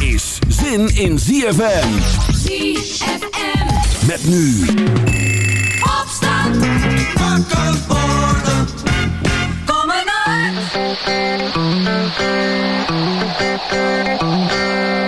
Is zin in ZFM. ZFM. Met nu. Opstand. Wakker worden. Kom uit. slipping,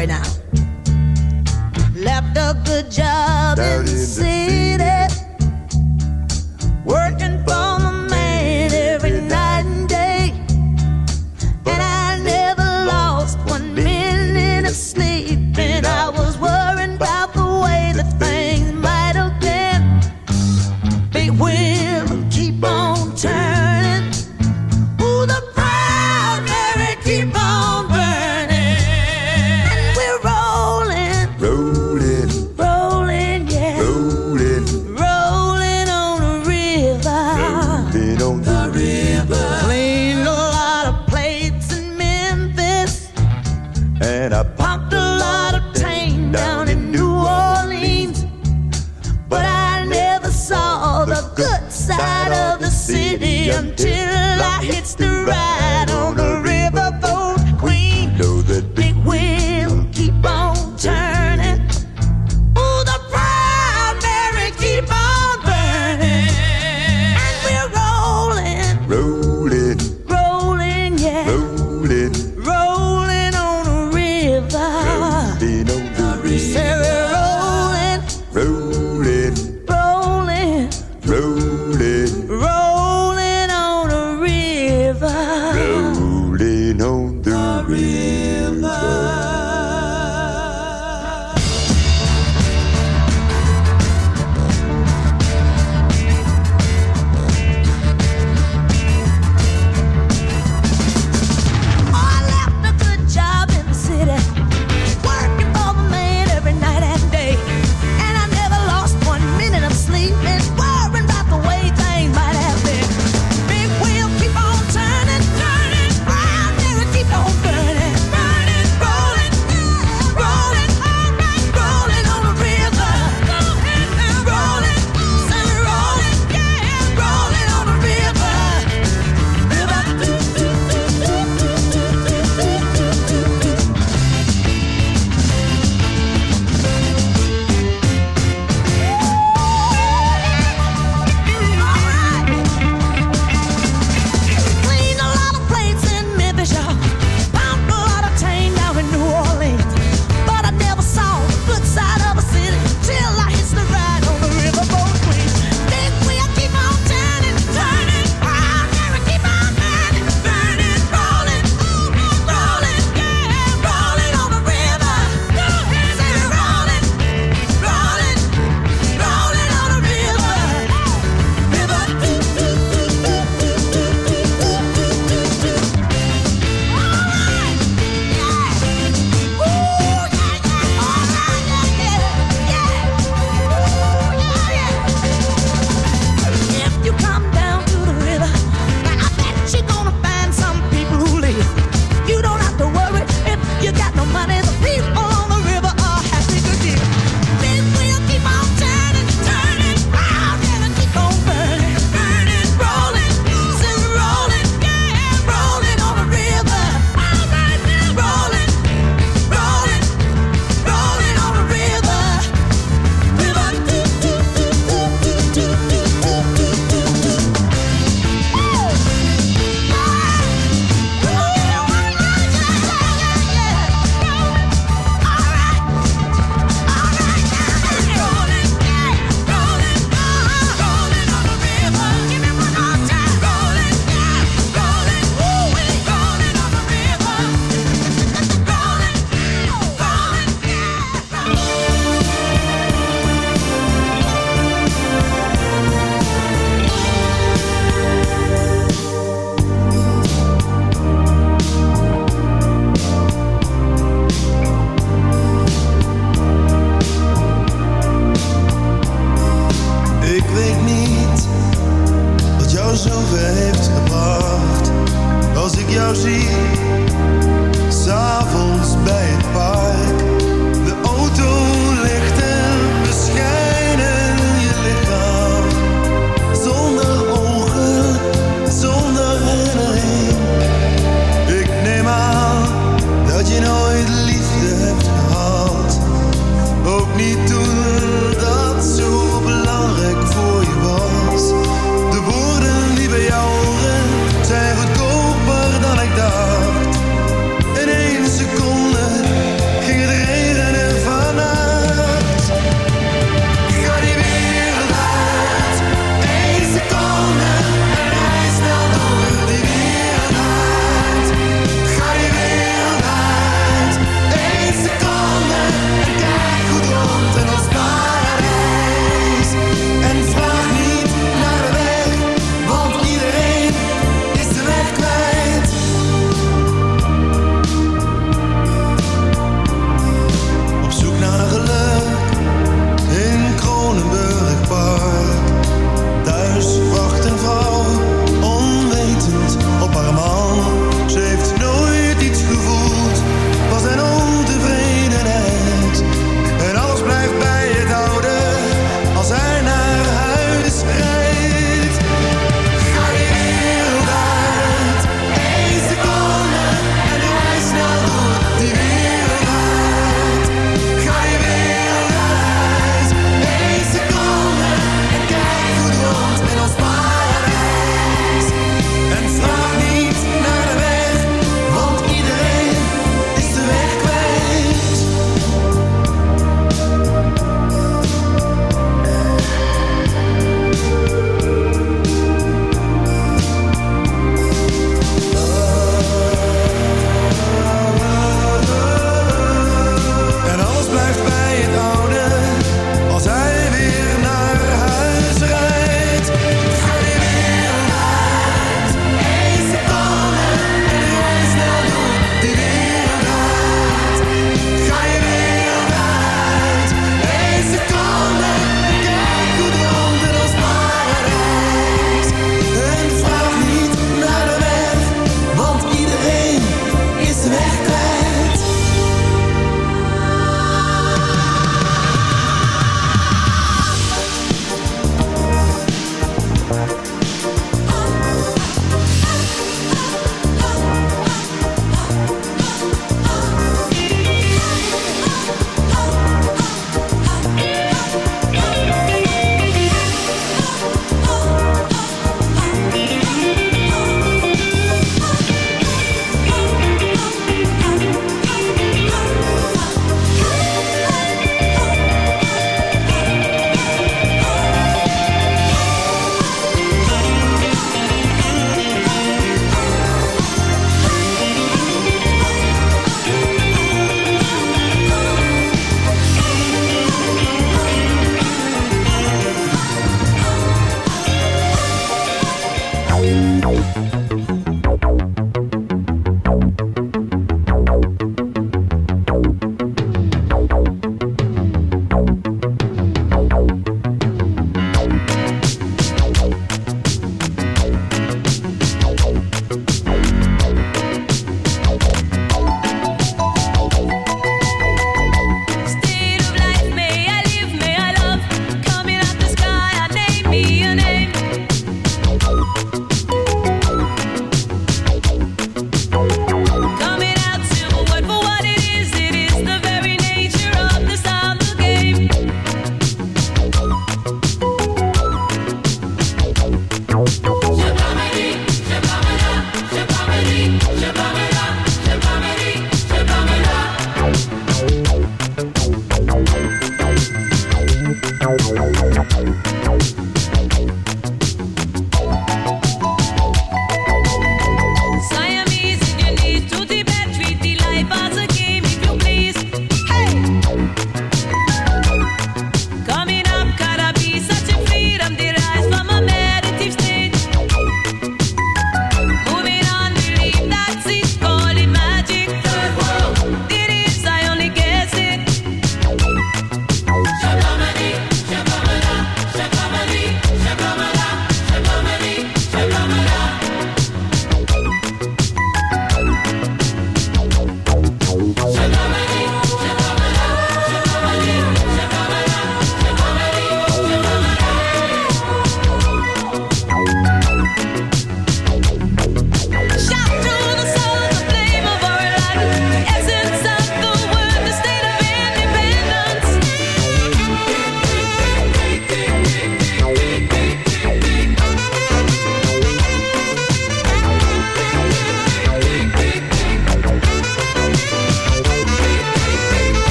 Right now.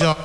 yo, yo.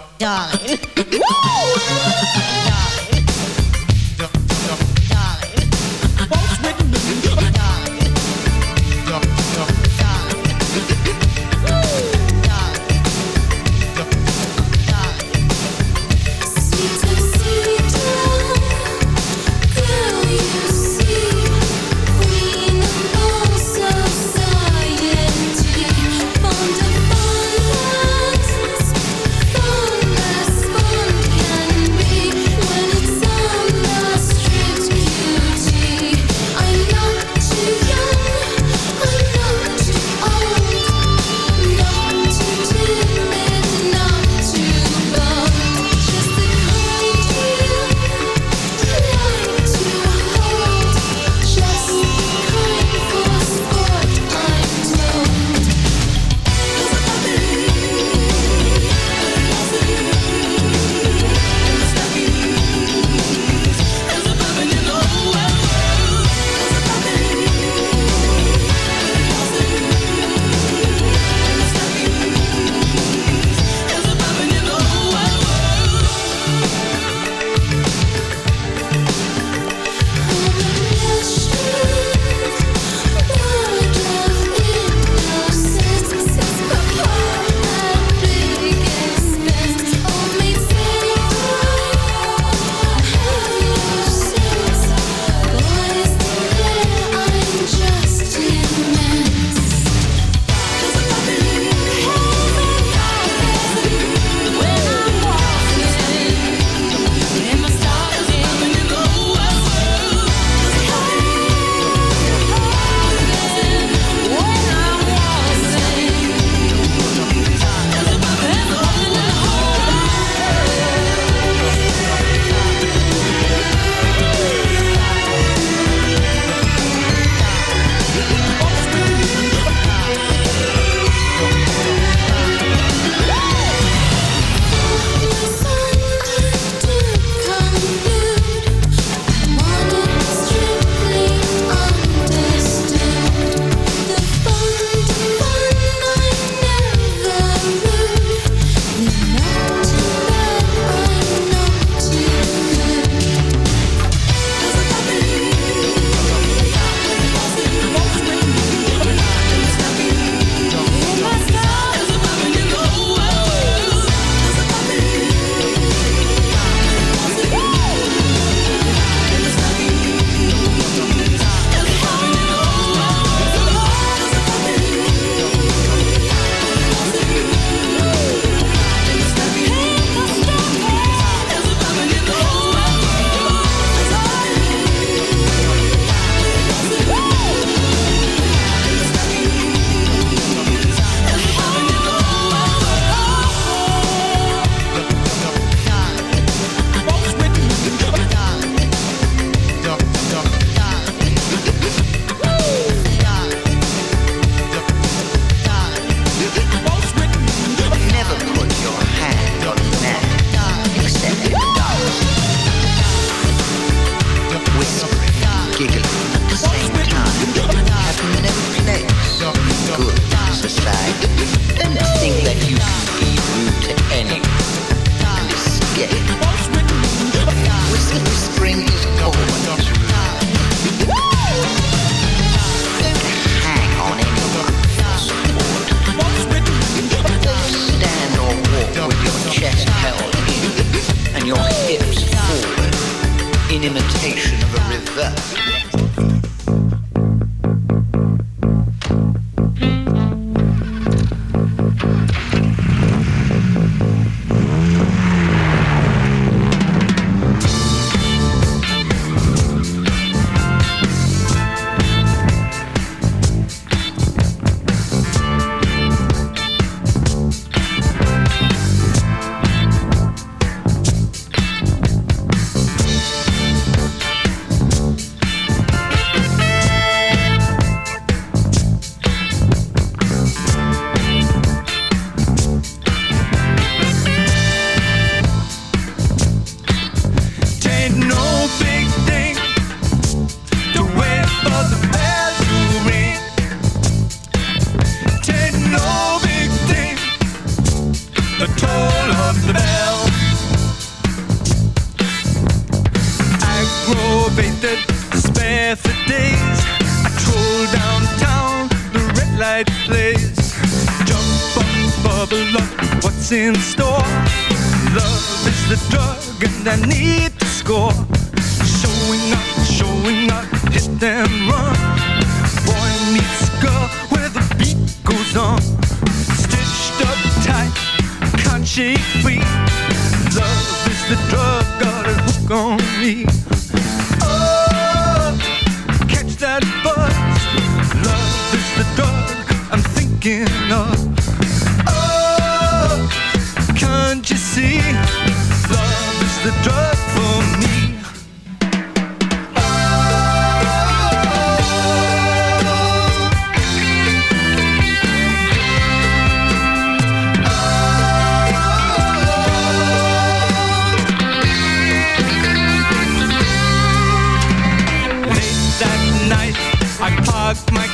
my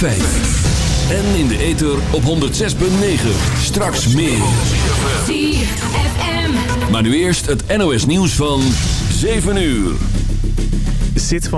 En in de ether op 106.9. Straks meer. Maar nu eerst het NOS nieuws van 7 uur. Zit van de